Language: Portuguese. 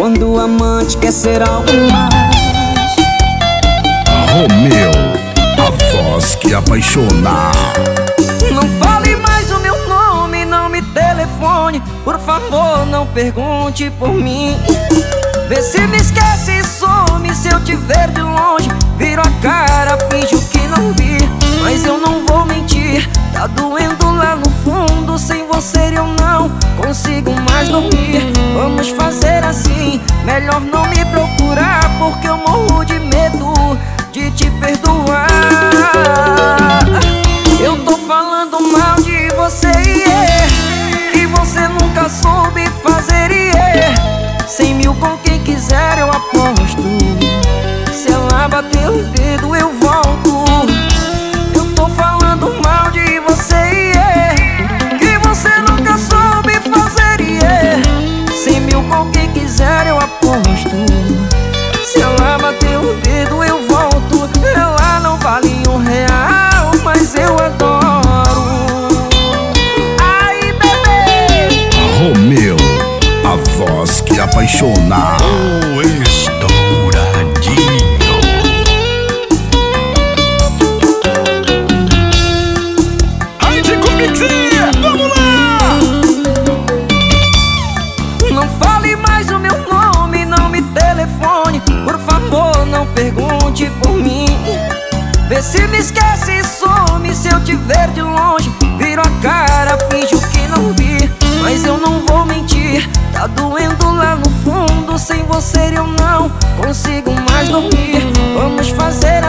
Quando o amante quer ser algo mais. Romeu, a voz que apaixona. Não fale mais o meu nome, não me telefone. Por favor, não pergunte por mim. Vê se me esquece e some se eu te ver de longe. Viro a cara, finjo que não vi Mas eu não vou mentir. Tá doendo lá no fundo Sem você eu não consigo mais dormir Vamos fazer assim. Melhor não me procurar Porque eu morro de medo de te perdoar. Eu tô falando mal de você yeah, Que você nunca soube fazer dedo eu volto. Ela não vale um real Mas eu adoro. Ai bebê! Romeu, a voz que apaixona. O estouradinho. Se me esquece e some. Se eu te ver de longe Viro a cara, finjo que não vi. Mas eu não vou mentir Tá doendo lá no fundo. Sem você eu não consigo mais dormir. Vamos fazer